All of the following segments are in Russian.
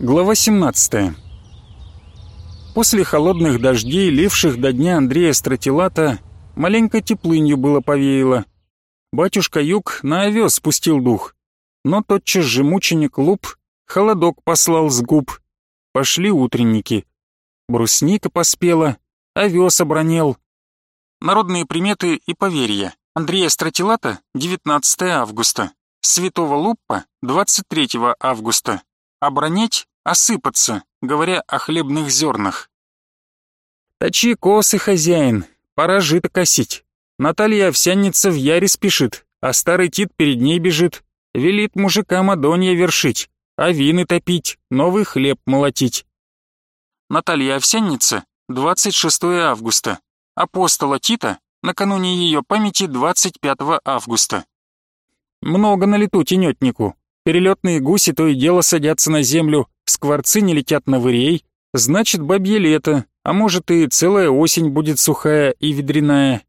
Глава 17. После холодных дождей, ливших до дня Андрея Стратилата, маленько теплынью было повеяло. Батюшка Юг на овес спустил дух, но тотчас же мученик Луп холодок послал с губ. Пошли утренники. Брусника поспела, овес обронел. Народные приметы и поверья. Андрея Стратилата, 19 августа. Святого Луппа, 23 августа. Обронять — осыпаться, говоря о хлебных зернах. Точи косы, хозяин, пора жито косить. Наталья овсянница в яре спешит, а старый Тит перед ней бежит. Велит мужикам адонья вершить, а вины топить, новый хлеб молотить. Наталья овсянница, 26 августа. Апостола Тита, накануне ее памяти 25 августа. Много на лету тенетнику. Перелетные гуси то и дело садятся на землю, скворцы не летят на вырей, значит бабье лето, а может и целая осень будет сухая и ведряная.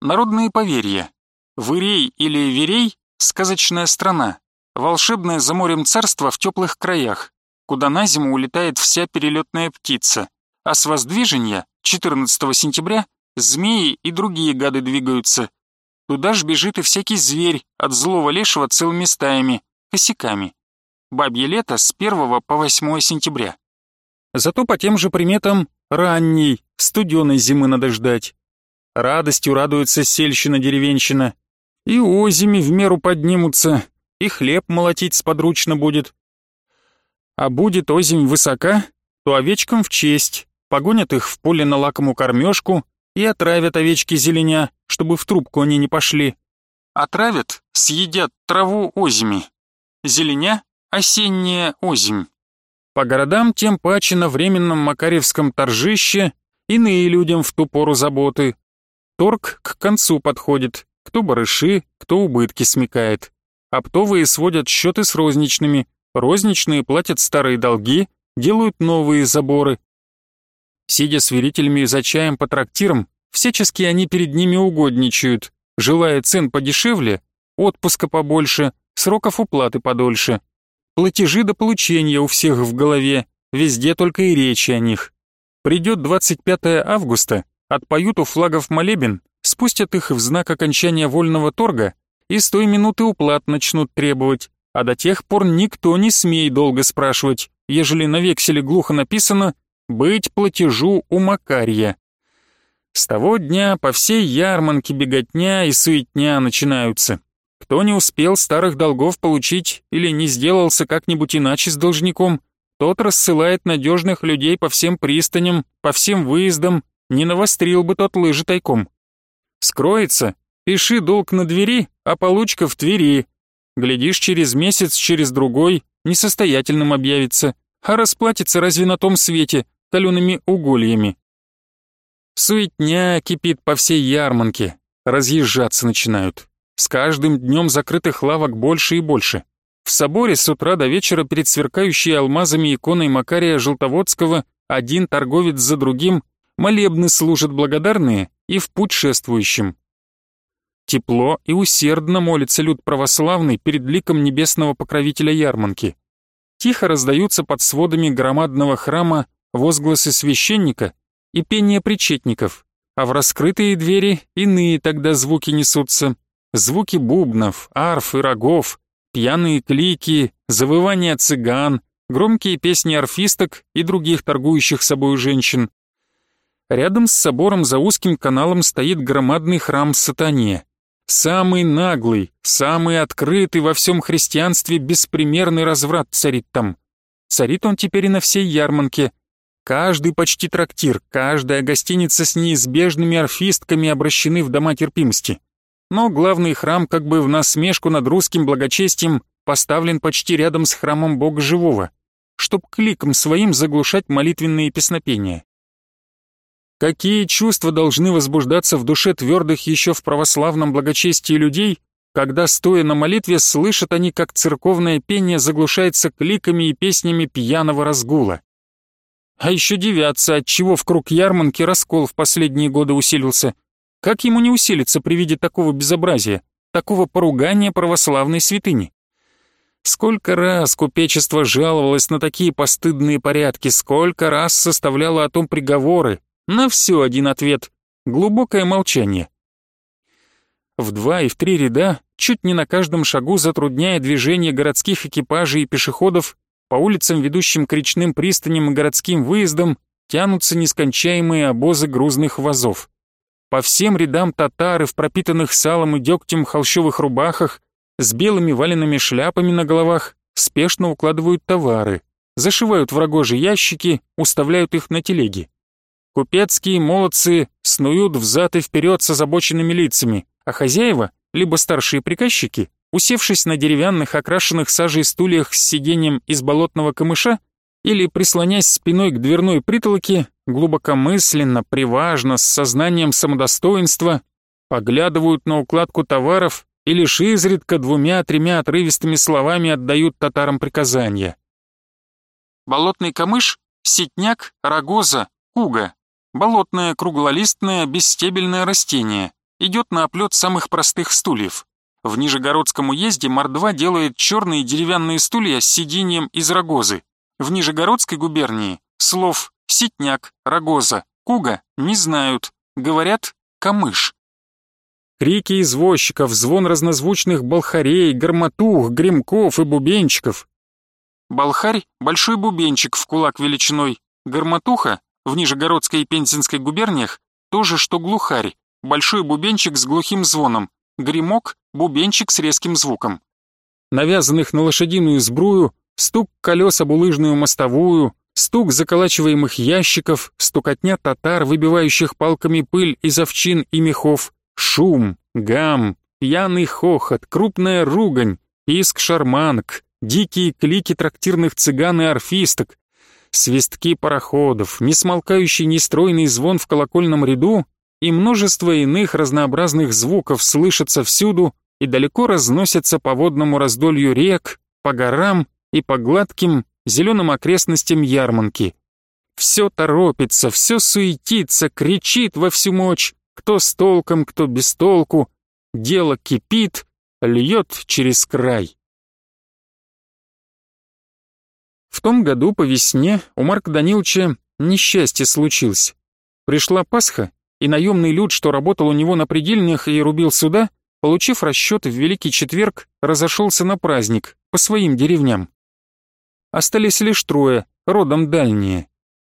Народные поверья. Вырей или Верей — сказочная страна, волшебное за морем царство в теплых краях, куда на зиму улетает вся перелетная птица, а с воздвижения, 14 сентября, змеи и другие гады двигаются. Туда ж бежит и всякий зверь, от злого лешего целыми стаями, косяками. Бабье лето с 1 по 8 сентября. Зато по тем же приметам ранней, студеной зимы надо ждать. Радостью радуется сельщина-деревенщина. И озими в меру поднимутся, и хлеб молотить сподручно будет. А будет озимь высока, то овечкам в честь, погонят их в поле на лакомую кормежку и отравят овечки зеленя, чтобы в трубку они не пошли. Отравят, съедят траву озими. Зеленя — осенняя озимь. По городам тем паче на временном Макаревском торжище иные людям в ту пору заботы. Торг к концу подходит, кто барыши, кто убытки смекает. Оптовые сводят счеты с розничными, розничные платят старые долги, делают новые заборы. Сидя с верителями за чаем по трактирам, всячески они перед ними угодничают, желая цен подешевле, отпуска побольше, сроков уплаты подольше. Платежи до получения у всех в голове, везде только и речи о них. Придет 25 августа, отпоют у флагов молебен, спустят их в знак окончания вольного торга и с той минуты уплат начнут требовать, а до тех пор никто не смей долго спрашивать, ежели на векселе глухо написано «быть платежу у Макарья». С того дня по всей ярманке беготня и суетня начинаются. Кто не успел старых долгов получить или не сделался как-нибудь иначе с должником, тот рассылает надежных людей по всем пристаням, по всем выездам, не навострил бы тот лыжи тайком. Скроется, пиши долг на двери, а получка в Твери. Глядишь, через месяц, через другой, несостоятельным объявится, а расплатится разве на том свете, калеными угольями. Суетня кипит по всей ярманке, разъезжаться начинают. С каждым днем закрытых лавок больше и больше. В соборе с утра до вечера перед сверкающей алмазами иконой Макария Желтоводского один торговец за другим молебны служат благодарные и в путь шествующим. Тепло и усердно молится люд православный перед ликом небесного покровителя Ярманки. Тихо раздаются под сводами громадного храма возгласы священника и пение причетников, а в раскрытые двери иные тогда звуки несутся. Звуки бубнов, арф и рогов, пьяные клики, завывания цыган, громкие песни арфисток и других торгующих собой женщин, Рядом с собором за узким каналом стоит громадный храм Сатане. Самый наглый, самый открытый во всем христианстве беспримерный разврат царит там. Царит он теперь и на всей Ярманке. Каждый почти трактир, каждая гостиница с неизбежными орфистками обращены в дома терпимости. Но главный храм как бы в насмешку над русским благочестием поставлен почти рядом с храмом Бога Живого, чтоб кликом своим заглушать молитвенные песнопения. Какие чувства должны возбуждаться в душе твердых еще в православном благочестии людей, когда, стоя на молитве, слышат они, как церковное пение заглушается кликами и песнями пьяного разгула. А еще девятся, отчего в круг ярманки раскол в последние годы усилился. Как ему не усилиться при виде такого безобразия, такого поругания православной святыни? Сколько раз купечество жаловалось на такие постыдные порядки, сколько раз составляло о том приговоры. На все один ответ — глубокое молчание. В два и в три ряда, чуть не на каждом шагу затрудняя движение городских экипажей и пешеходов, по улицам, ведущим к речным пристаням и городским выездам, тянутся нескончаемые обозы грузных вазов. По всем рядам татары в пропитанных салом и дегтем холщовых рубахах, с белыми валенными шляпами на головах, спешно укладывают товары, зашивают в рогожи ящики, уставляют их на телеги. Купецкие молодцы снуют взад и вперед с озабоченными лицами, а хозяева, либо старшие приказчики, усевшись на деревянных окрашенных сажей стульях с сиденьем из болотного камыша или прислонясь спиной к дверной притолоке, глубокомысленно, приважно, с сознанием самодостоинства, поглядывают на укладку товаров и лишь изредка двумя-тремя отрывистыми словами отдают татарам приказания. Болотный камыш, сетняк, рогоза, куга. Болотное круглолистное бесстебельное растение. Идет на оплет самых простых стульев. В Нижегородском уезде мордва делает черные деревянные стулья с сиденьем из рогозы. В Нижегородской губернии слов ситняк, рогоза, куга не знают, говорят камыш. Крики извозчиков, звон разнозвучных болхарей, гарматух, гремков и бубенчиков. Болхарь — большой бубенчик в кулак величиной. Гарматуха в Нижегородской и Пензенской губерниях тоже что глухарь, большой бубенчик с глухим звоном. Гремок — бубенчик с резким звуком. Навязанных на лошадиную сбрую, стук колес об улыжную мостовую, стук заколачиваемых ящиков, стукотня татар, выбивающих палками пыль из овчин и мехов, Шум, гам, пьяный хохот, крупная ругань, иск шарманок, дикие клики трактирных цыган и орфисток, свистки пароходов, несмолкающий нестройный звон в колокольном ряду и множество иных разнообразных звуков слышатся всюду и далеко разносятся по водному раздолью рек, по горам и по гладким зеленым окрестностям Ярманки. Все торопится, все суетится, кричит во всю мощь, кто с толком, кто без толку. Дело кипит, льет через край. В том году по весне у Марка Даниловича несчастье случилось. Пришла Пасха, и наемный люд, что работал у него на предельнях и рубил суда, получив расчет в Великий Четверг, разошелся на праздник по своим деревням. Остались лишь трое, родом дальние.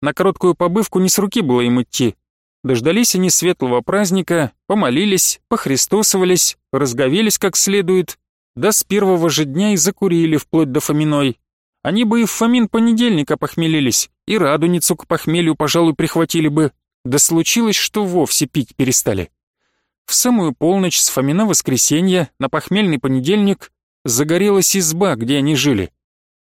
На короткую побывку не с руки было им идти, Дождались они светлого праздника, помолились, похристосовались, разговелись как следует, да с первого же дня и закурили вплоть до Фоминой. Они бы и в Фомин понедельника похмелились, и радуницу к похмелью, пожалуй, прихватили бы, да случилось, что вовсе пить перестали. В самую полночь с Фомина воскресенья на похмельный понедельник загорелась изба, где они жили.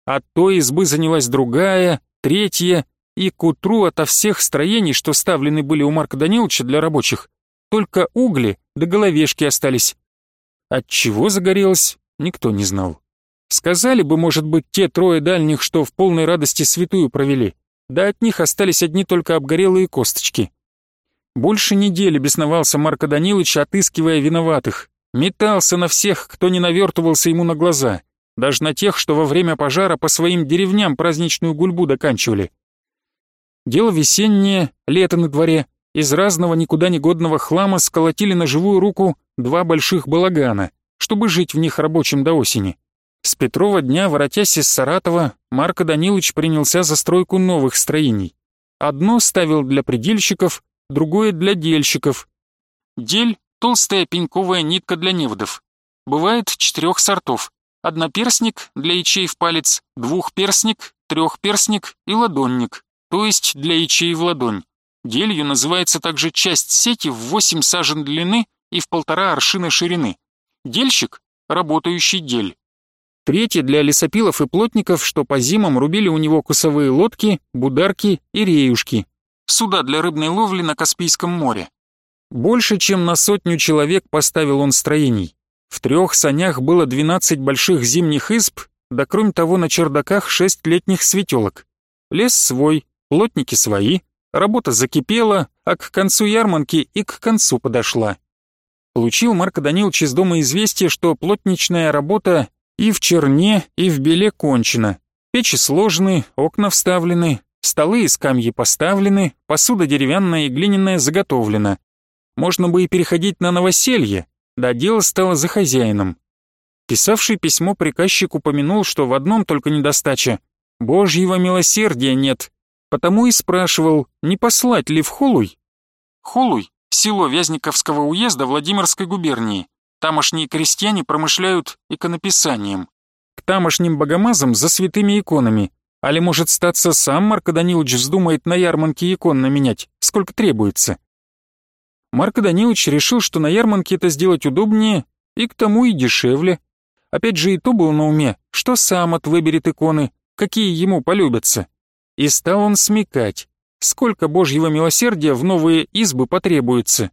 От той избы занялась другая, третья, и к утру ото всех строений, что ставлены были у Марка Даниловича для рабочих, только угли да головешки остались. От чего загорелось, никто не знал. Сказали бы, может быть, те трое дальних, что в полной радости святую провели, да от них остались одни только обгорелые косточки. Больше недели бесновался Марко Данилович, отыскивая виноватых. Метался на всех, кто не навертывался ему на глаза, даже на тех, что во время пожара по своим деревням праздничную гульбу доканчивали. Дело весеннее, лето на дворе. Из разного никуда не годного хлама сколотили на живую руку два больших балагана, чтобы жить в них рабочим до осени. С Петрова дня, воротясь из Саратова, Марко Данилович принялся за стройку новых строений. Одно ставил для предельщиков, другое для дельщиков. Дель — толстая пеньковая нитка для неводов. Бывает четырех сортов. Одноперстник для ячей в палец, двухперстник, трехперстник и ладонник то есть для ячей в ладонь. Делью называется также часть сети в 8 сажен длины и в полтора аршина ширины. Дельщик — работающий дель. Третье для лесопилов и плотников, что по зимам рубили у него кусовые лодки, бударки и реюшки. Суда для рыбной ловли на Каспийском море. Больше чем на сотню человек поставил он строений. В трех санях было 12 больших зимних изб, да кроме того на чердаках шесть летних светелок. Лес свой, плотники свои, работа закипела, а к концу ярманки и к концу подошла. Получил Марко Данилович из дома известие, что плотничная работа И в черне, и в беле кончено. Печи сложены, окна вставлены, столы и скамьи поставлены, посуда деревянная и глиняная заготовлена. Можно бы и переходить на новоселье, да дело стало за хозяином. Писавший письмо приказчик упомянул, что в одном только недостача — Божьего милосердия нет, потому и спрашивал, не послать ли в Холуй. Холуй — село Вязниковского уезда Владимирской губернии. Тамошние крестьяне промышляют иконописанием. К тамошним богомазам за святыми иконами. Али может статься сам Марко Данилович вздумает на ярмарке икон наменять, сколько требуется. Марко Данилович решил, что на ярмарке это сделать удобнее и к тому и дешевле. Опять же и то было на уме, что сам от выберет иконы, какие ему полюбятся. И стал он смекать, сколько божьего милосердия в новые избы потребуется.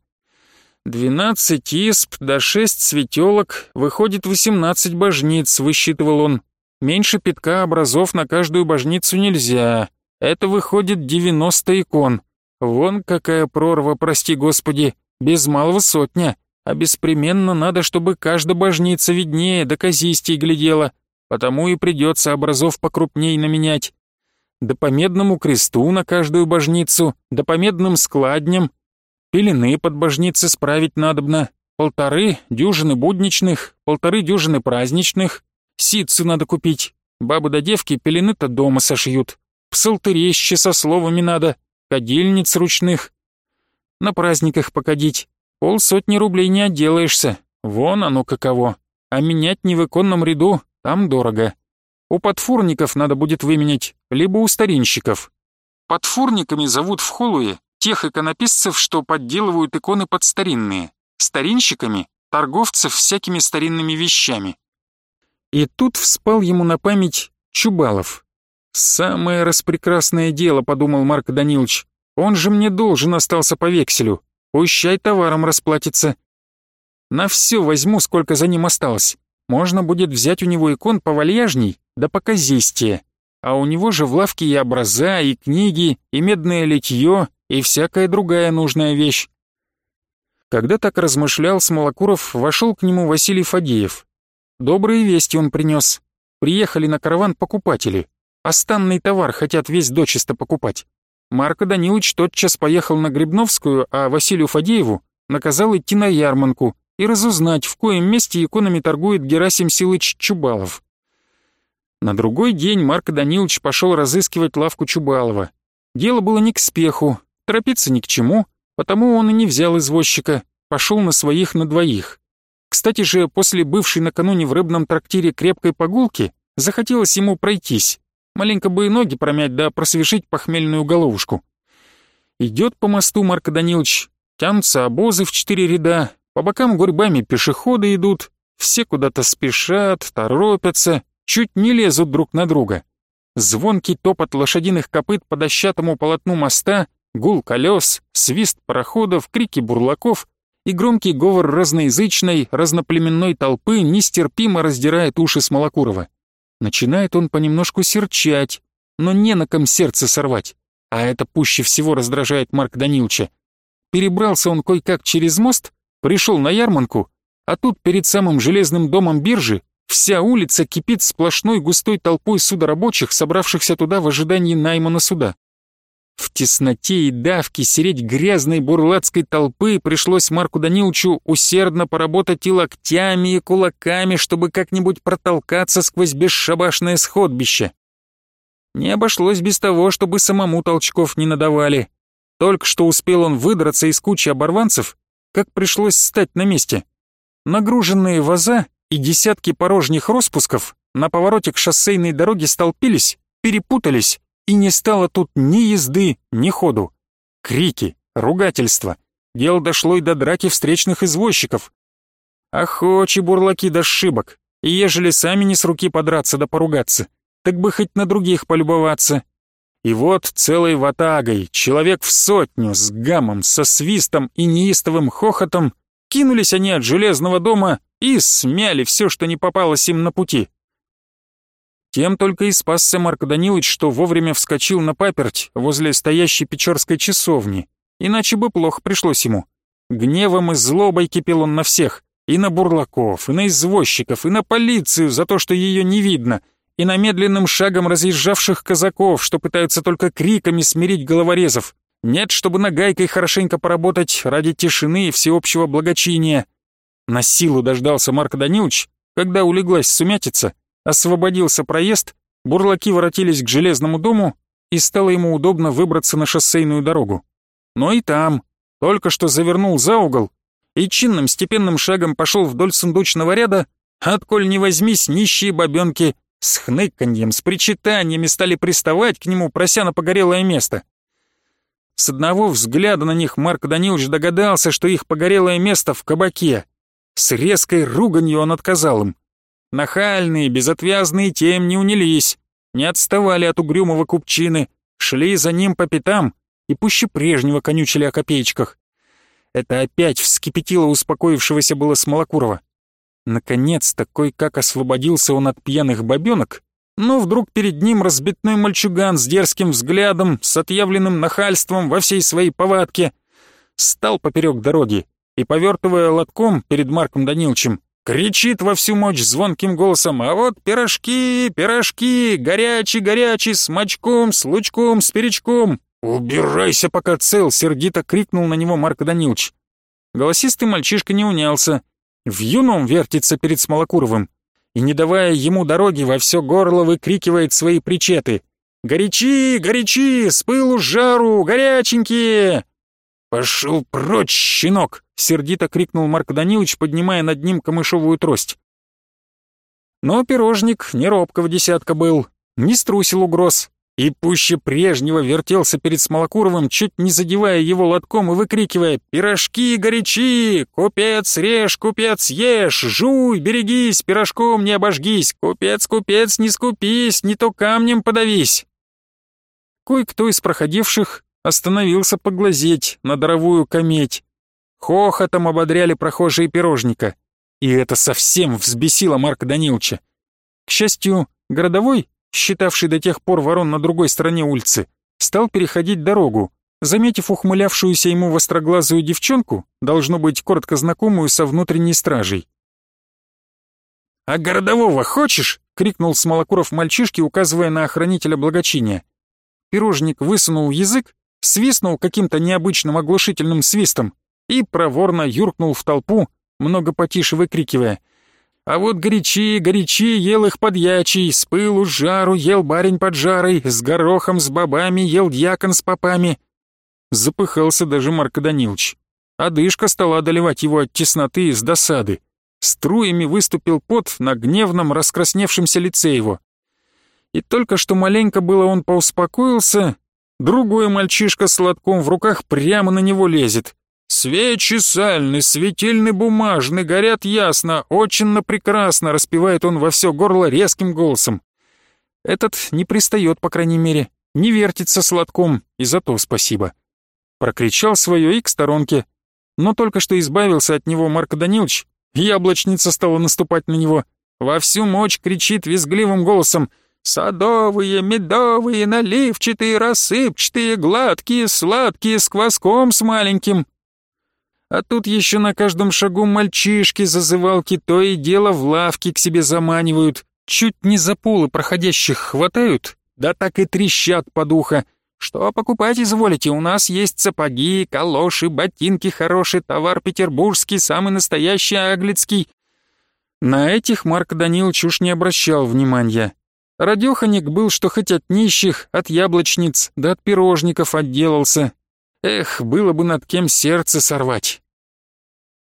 «Двенадцать исп да шесть светелок, выходит восемнадцать божниц», — высчитывал он. «Меньше пятка образов на каждую божницу нельзя. Это выходит девяносто икон. Вон какая прорва, прости господи, без малого сотня. А беспременно надо, чтобы каждая божница виднее да казистей глядела. Потому и придется образов покрупней наменять. Да по медному кресту на каждую божницу, да по медным складням, Пелены под божницы справить надобно, полторы дюжины будничных, полторы дюжины праздничных, ситцы надо купить, бабы да девки пелены-то дома сошьют, псалтырещи со словами надо, кадильниц ручных. На праздниках покадить, полсотни рублей не отделаешься, вон оно каково, а менять не в иконном ряду, там дорого. У подфурников надо будет выменять, либо у старинщиков. Подфурниками зовут в Холуе тех иконописцев, что подделывают иконы под старинные, старинщиками, торговцев всякими старинными вещами. И тут вспал ему на память Чубалов. «Самое распрекрасное дело», — подумал Марк Данилович. «Он же мне должен остался по векселю. Пущай товаром расплатится. На все возьму, сколько за ним осталось. Можно будет взять у него икон повальяжней, да показистее. А у него же в лавке и образа, и книги, и медное литье, и всякая другая нужная вещь. Когда так размышлял Смолокуров, вошел к нему Василий Фадеев. Добрые вести он принес. Приехали на караван покупатели. Останный товар хотят весь дочисто покупать. Марко Данилович тотчас поехал на Грибновскую, а Василию Фадееву наказал идти на ярманку и разузнать, в коем месте иконами торгует Герасим Силыч Чубалов. На другой день Марко Данилович пошел разыскивать лавку Чубалова. Дело было не к спеху, Торопиться ни к чему, потому он и не взял извозчика, пошел на своих на двоих. Кстати же, после бывшей накануне в рыбном трактире крепкой погулки, захотелось ему пройтись, маленько бы и ноги промять да просвежить похмельную головушку. Идет по мосту Марко Данилович, тянутся обозы в четыре ряда, по бокам гурьбами пешеходы идут, все куда-то спешат, торопятся, чуть не лезут друг на друга. Звонкий топот лошадиных копыт по дощатому полотну моста Гул колес, свист пароходов, крики бурлаков и громкий говор разноязычной, разноплеменной толпы нестерпимо раздирает уши Смолокурова. Начинает он понемножку серчать, но не на ком сердце сорвать. А это пуще всего раздражает Марк Данилча. Перебрался он кое-как через мост, пришел на ярманку, а тут перед самым железным домом биржи вся улица кипит сплошной густой толпой судорабочих, собравшихся туда в ожидании найма на суда. В тесноте и давке сереть грязной бурлацкой толпы пришлось Марку Даниловичу усердно поработать и локтями, и кулаками, чтобы как-нибудь протолкаться сквозь бесшабашное сходбище. Не обошлось без того, чтобы самому толчков не надавали. Только что успел он выдраться из кучи оборванцев, как пришлось стать на месте. Нагруженные ваза и десятки порожних распусков на повороте к шоссейной дороге столпились, перепутались, и не стало тут ни езды, ни ходу. Крики, ругательства. Дело дошло и до драки встречных извозчиков. Охочи бурлаки до сшибок, и ежели сами не с руки подраться да поругаться, так бы хоть на других полюбоваться. И вот целой ватагой, человек в сотню, с гамом, со свистом и неистовым хохотом, кинулись они от железного дома и смяли все, что не попалось им на пути. Тем только и спасся Марк Данилович, что вовремя вскочил на паперть возле стоящей печорской часовни, иначе бы плохо пришлось ему. Гневом и злобой кипел он на всех, И на бурлаков, и на извозчиков, и на полицию за то, что ее не видно, и на медленным шагом разъезжавших казаков, что пытаются только криками смирить головорезов. Нет, чтобы нагайкой хорошенько поработать ради тишины и всеобщего благочиния. На силу дождался Марк Данилович, когда улеглась сумятица, освободился проезд, бурлаки воротились к железному дому, и стало ему удобно выбраться на шоссейную дорогу. Но и там, только что завернул за угол и чинным степенным шагом пошел вдоль сундучного ряда, отколь не возьмись нищие бабенки с хныканьем, с причитаниями стали приставать к нему, прося на погорелое место. С одного взгляда на них Марк Данилович догадался, что их погорелое место в кабаке. С резкой руганью он отказал им. Нахальные, безотвязные тем не унялись, не отставали от угрюмого купчины, шли за ним по пятам и пуще прежнего конючили о копеечках. Это опять вскипятило успокоившегося было Смолокурова. Наконец-то кое-как освободился он от пьяных бабенок, но вдруг перед ним разбитной мальчуган с дерзким взглядом, с отъявленным нахальством во всей своей повадке, стал поперек дороги и, повертывая лотком перед Марком Даниловичем, кричит во всю мощь звонким голосом «А вот пирожки, пирожки, горячий-горячий, с мочком, с лучком, с перечком!» «Убирайся, пока цел!» — сердито крикнул на него Марк Данилович. Голосистый мальчишка не унялся. В юном вертится перед Смолокуровым и, не давая ему дороги, во все горло выкрикивает свои причеты. «Горячи, горячи, с пылу жару, горяченькие!» «Пошел прочь, щенок!» — сердито крикнул Марк Данилович, поднимая над ним камышовую трость. Но пирожник не робкого десятка был, не струсил угроз, и пуще прежнего вертелся перед Смолокуровым, чуть не задевая его лотком и выкрикивая «Пирожки горячи! Купец режь, купец ешь! Жуй, берегись, пирожком не обожгись! Купец, купец, не скупись, не то камнем подавись!» Кое-кто из проходивших остановился поглазеть на даровую кометь. Хохотом ободряли прохожие пирожника. И это совсем взбесило Марка Даниловича. К счастью, городовой считавший до тех пор ворон на другой стороне улицы, стал переходить дорогу, заметив ухмылявшуюся ему востроглазую девчонку, должно быть, коротко знакомую со внутренней стражей. «А городового хочешь?» — крикнул Смолокуров мальчишке, указывая на охранителя благочиния. Пирожник высунул язык, свистнул каким-то необычным оглушительным свистом и проворно юркнул в толпу, много потише выкрикивая — а вот горячи, горячи ел их подьячий, с пылу с жару ел барень под жарой, с горохом, с бобами ел дьякон с попами. Запыхался даже Марко Данилович. Одышка стала одолевать его от тесноты и с досады. Струями выступил пот на гневном раскрасневшемся лице его. И только что маленько было он поуспокоился, другой мальчишка с лотком в руках прямо на него лезет. «Свечи сальны, светильны бумажны, горят ясно, очень прекрасно», распевает он во все горло резким голосом. Этот не пристает, по крайней мере, не вертится сладком, и за то спасибо. Прокричал свое и к сторонке, но только что избавился от него Марко Данилович, яблочница стала наступать на него. Во всю мощь кричит визгливым голосом «Садовые, медовые, наливчатые, рассыпчатые, гладкие, сладкие, с кваском с маленьким». А тут еще на каждом шагу мальчишки зазывалки то и дело в лавки к себе заманивают, чуть не за полы проходящих хватают, да так и трещат под ухо. Что покупать изволите, у нас есть сапоги, калоши, ботинки хороший, товар петербургский, самый настоящий аглицкий. На этих Марк Данилович уж не обращал внимания. Радёханик был, что хоть от нищих, от яблочниц, да от пирожников отделался, Эх, было бы над кем сердце сорвать.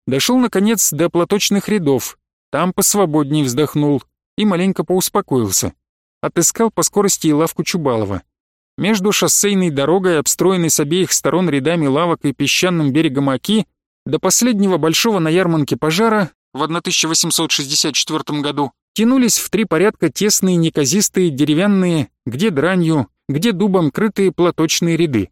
Дошел, наконец, до платочных рядов. Там посвободней вздохнул и маленько поуспокоился. Отыскал по скорости и лавку Чубалова. Между шоссейной дорогой, обстроенной с обеих сторон рядами лавок и песчаным берегом Оки, до последнего большого на ярмарке пожара в 1864 году тянулись в три порядка тесные неказистые деревянные, где дранью, где дубом крытые платочные ряды.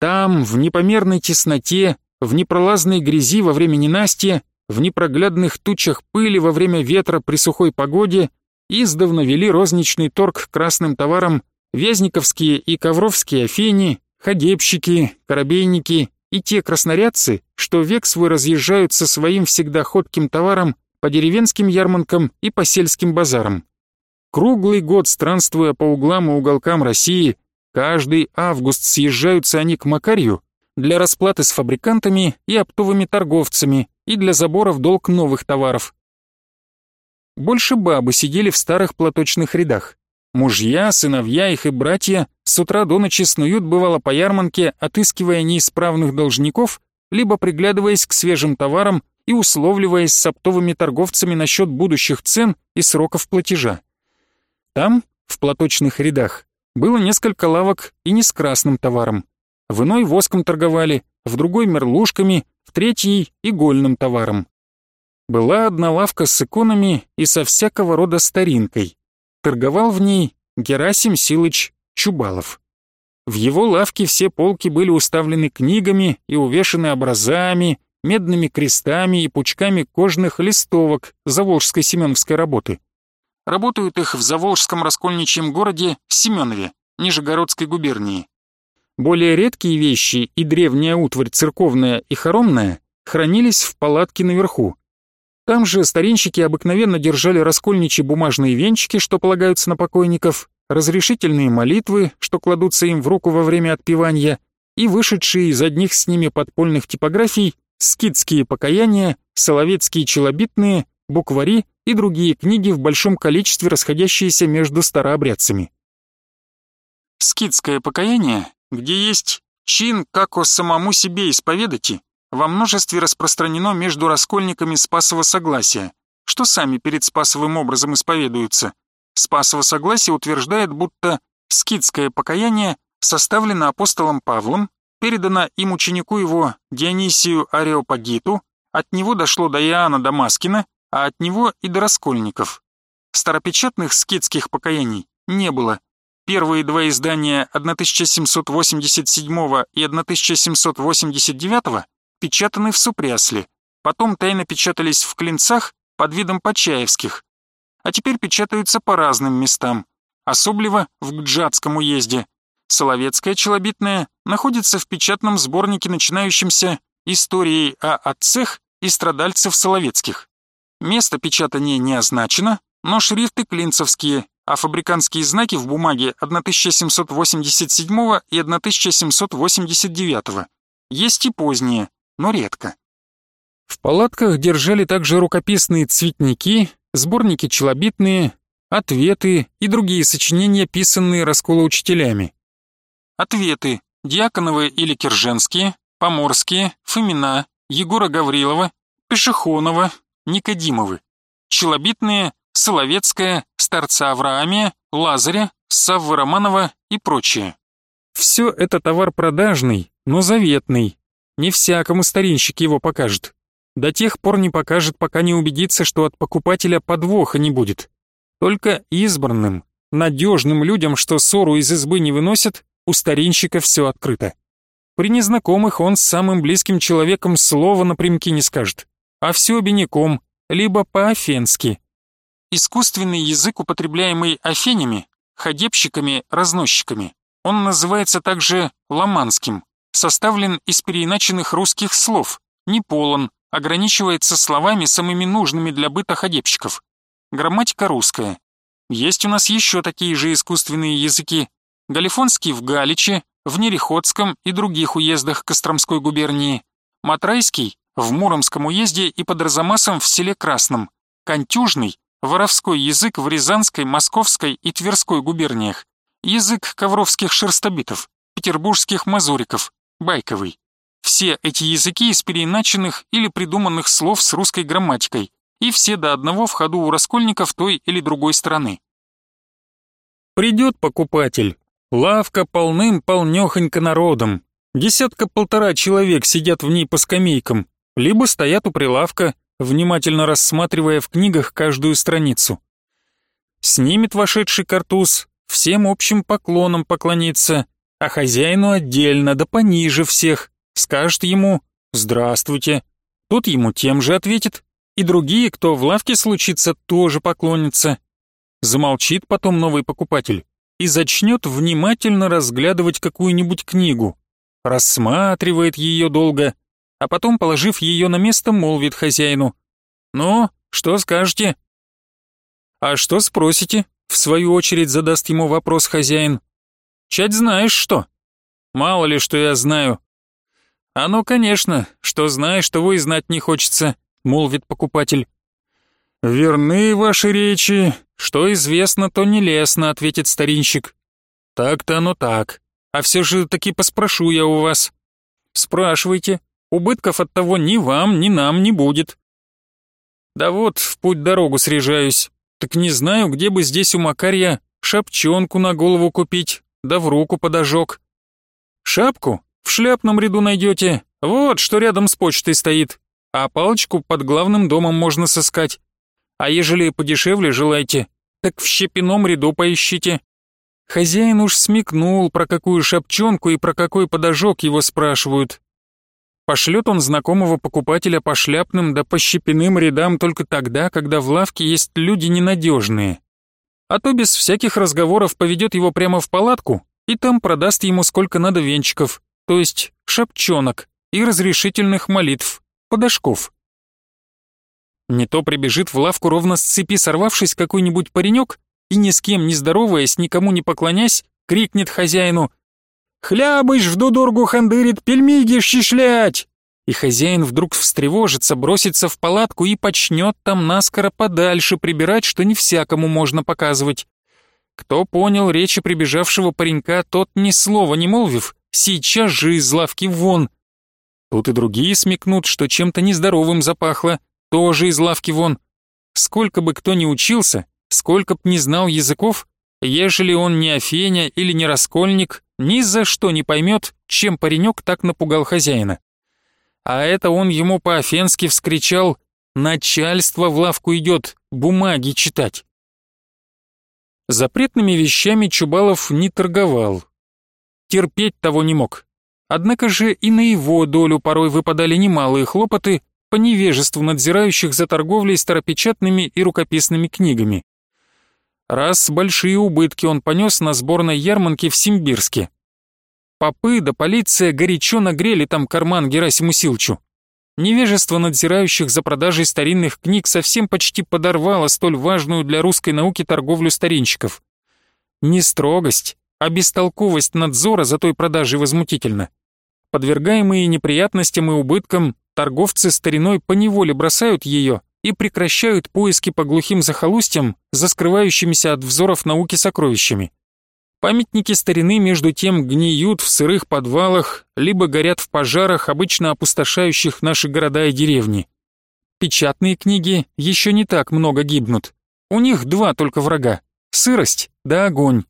Там, в непомерной тесноте, в непролазной грязи во время ненастья, в непроглядных тучах пыли во время ветра при сухой погоде издавна вели розничный торг красным товаром вязниковские и ковровские афини, ходебщики, корабейники и те краснорядцы, что век свой разъезжают со своим всегда ходким товаром по деревенским ярмаркам и по сельским базарам. Круглый год странствуя по углам и уголкам России, каждый август съезжаются они к Макарью для расплаты с фабрикантами и оптовыми торговцами и для забора в долг новых товаров. Больше бабы сидели в старых платочных рядах. Мужья, сыновья их и братья с утра до ночи снуют бывало по ярмарке, отыскивая неисправных должников, либо приглядываясь к свежим товарам и условливаясь с оптовыми торговцами насчет будущих цен и сроков платежа. Там, в платочных рядах, было несколько лавок и не с красным товаром. В иной воском торговали, в другой мерлушками, в третьей игольным товаром. Была одна лавка с иконами и со всякого рода старинкой. Торговал в ней Герасим Силыч Чубалов. В его лавке все полки были уставлены книгами и увешаны образами, медными крестами и пучками кожных листовок заволжской семеновской работы. Работают их в заволжском раскольничьем городе Семенове, Нижегородской губернии. Более редкие вещи и древняя утварь церковная и хоромная хранились в палатке наверху. Там же старинщики обыкновенно держали раскольничьи бумажные венчики, что полагаются на покойников, разрешительные молитвы, что кладутся им в руку во время отпевания, и вышедшие из одних с ними подпольных типографий скидские покаяния, соловецкие челобитные, буквари и другие книги в большом количестве расходящиеся между старообрядцами. Скидское покаяние, где есть чин, как о самому себе исповедати, во множестве распространено между раскольниками Спасова Согласия, что сами перед Спасовым образом исповедуются. Спасово Согласие утверждает, будто скидское покаяние составлено апостолом Павлом, передано им ученику его Дионисию Ареопагиту, от него дошло до Иоанна Дамаскина, а от него и до раскольников. Старопечатных скидских покаяний не было. Первые два издания 1787 и 1789 печатаны в Супрясле, потом тайно печатались в Клинцах под видом Почаевских, а теперь печатаются по разным местам, особливо в Гджатском уезде. Соловецкая челобитная находится в печатном сборнике, начинающемся историей о отцах и страдальцев Соловецких. Место печатания не означено, но шрифты клинцевские, а фабриканские знаки в бумаге 1787 и 1789. Есть и поздние, но редко. В палатках держали также рукописные цветники, сборники челобитные, ответы и другие сочинения, писанные расколоучителями. Ответы Дьяконовы или Кирженские, Поморские, Фомина, Егора Гаврилова, Пешехонова, Никодимовы. Челобитные Соловецкая, Старца Авраамия, Лазаря, Саввы Романова и прочее. Все это товар продажный, но заветный, не всякому старинщик его покажет. До тех пор не покажет, пока не убедится, что от покупателя подвоха не будет. Только избранным, надежным людям, что ссору из избы не выносят, у старинщика все открыто. При незнакомых он с самым близким человеком слова напрямки не скажет, а все обиняком, либо по-афенски. Искусственный язык, употребляемый афенями, ходебщиками, разносчиками, он называется также ламанским составлен из переиначенных русских слов, не полон, ограничивается словами самыми нужными для быта ходебщиков. Грамматика русская. Есть у нас еще такие же искусственные языки. Галифонский в Галиче, в Нереходском и других уездах Костромской губернии. Матрайский в Муромском уезде и под Арзамасом в селе Красном. Контюжный – воровской язык в Рязанской, Московской и Тверской губерниях. Язык ковровских шерстобитов, петербургских мазуриков, байковый. Все эти языки из переиначенных или придуманных слов с русской грамматикой, и все до одного в ходу у раскольников той или другой страны. Придет покупатель. Лавка полным-полнёхонько народом. Десятка-полтора человек сидят в ней по скамейкам, либо стоят у прилавка, внимательно рассматривая в книгах каждую страницу. Снимет вошедший картуз, всем общим поклоном поклонится, а хозяину отдельно, да пониже всех, скажет ему «Здравствуйте». Тот ему тем же ответит, и другие, кто в лавке случится, тоже поклонятся. Замолчит потом новый покупатель и зачнет внимательно разглядывать какую-нибудь книгу. рассматривает ее долго, а потом, положив ее на место, молвит хозяину. «Ну, что скажете?» «А что спросите?» — в свою очередь задаст ему вопрос хозяин. «Чать знаешь что?» «Мало ли, что я знаю». «А ну, конечно, что знаешь, того и знать не хочется», — молвит покупатель. «Верны ваши речи. Что известно, то не лестно», — ответит старинщик. «Так-то оно так. А все же таки поспрошу я у вас». «Спрашивайте. Убытков от того ни вам, ни нам не будет». «Да вот, в путь дорогу срежаюсь. Так не знаю, где бы здесь у Макарья шапчонку на голову купить, да в руку подожог». «Шапку в шляпном ряду найдете. Вот, что рядом с почтой стоит. А палочку под главным домом можно сыскать. А ежели подешевле желаете, так в щепином ряду поищите». Хозяин уж смекнул, про какую шапчонку и про какой подожог его спрашивают. Пошлет он знакомого покупателя по шляпным да по щепиным рядам только тогда, когда в лавке есть люди ненадежные. А то без всяких разговоров поведет его прямо в палатку и там продаст ему сколько надо венчиков, то есть шапчонок и разрешительных молитв, подошков. Не то прибежит в лавку ровно с цепи сорвавшись какой-нибудь паренек и ни с кем не здороваясь, никому не поклонясь, крикнет хозяину «Хлябыш в дудургу хандырит, пельмиги щешлять!» И хозяин вдруг встревожится, бросится в палатку и почнет там наскоро подальше прибирать, что не всякому можно показывать. Кто понял речи прибежавшего паренька, тот ни слова не молвив, сейчас же из лавки вон. Тут и другие смекнут, что чем-то нездоровым запахло, тоже из лавки вон. Сколько бы кто ни учился, сколько б не знал языков, ежели он не Афеня или не Раскольник, ни за что не поймет, чем паренек так напугал хозяина. А это он ему по-афенски вскричал «Начальство в лавку идет, бумаги читать». Запретными вещами Чубалов не торговал. Терпеть того не мог. Однако же и на его долю порой выпадали немалые хлопоты по невежеству надзирающих за торговлей старопечатными и рукописными книгами. Раз большие убытки он понес на сборной ярмарке в Симбирске. Попы да полиция горячо нагрели там карман Герасиму Силчу. Невежество надзирающих за продажей старинных книг совсем почти подорвало столь важную для русской науки торговлю старинщиков. Не строгость, а бестолковость надзора за той продажей возмутительна. Подвергаемые неприятностям и убыткам, торговцы стариной поневоле бросают ее и прекращают поиски по глухим захолустьям за скрывающимися от взоров науки сокровищами. Памятники старины между тем гниют в сырых подвалах, либо горят в пожарах, обычно опустошающих наши города и деревни. Печатные книги еще не так много гибнут. У них два только врага — сырость да огонь.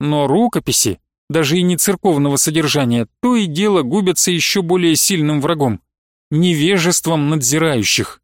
Но рукописи, даже и не церковного содержания, то и дело губятся еще более сильным врагом — невежеством надзирающих.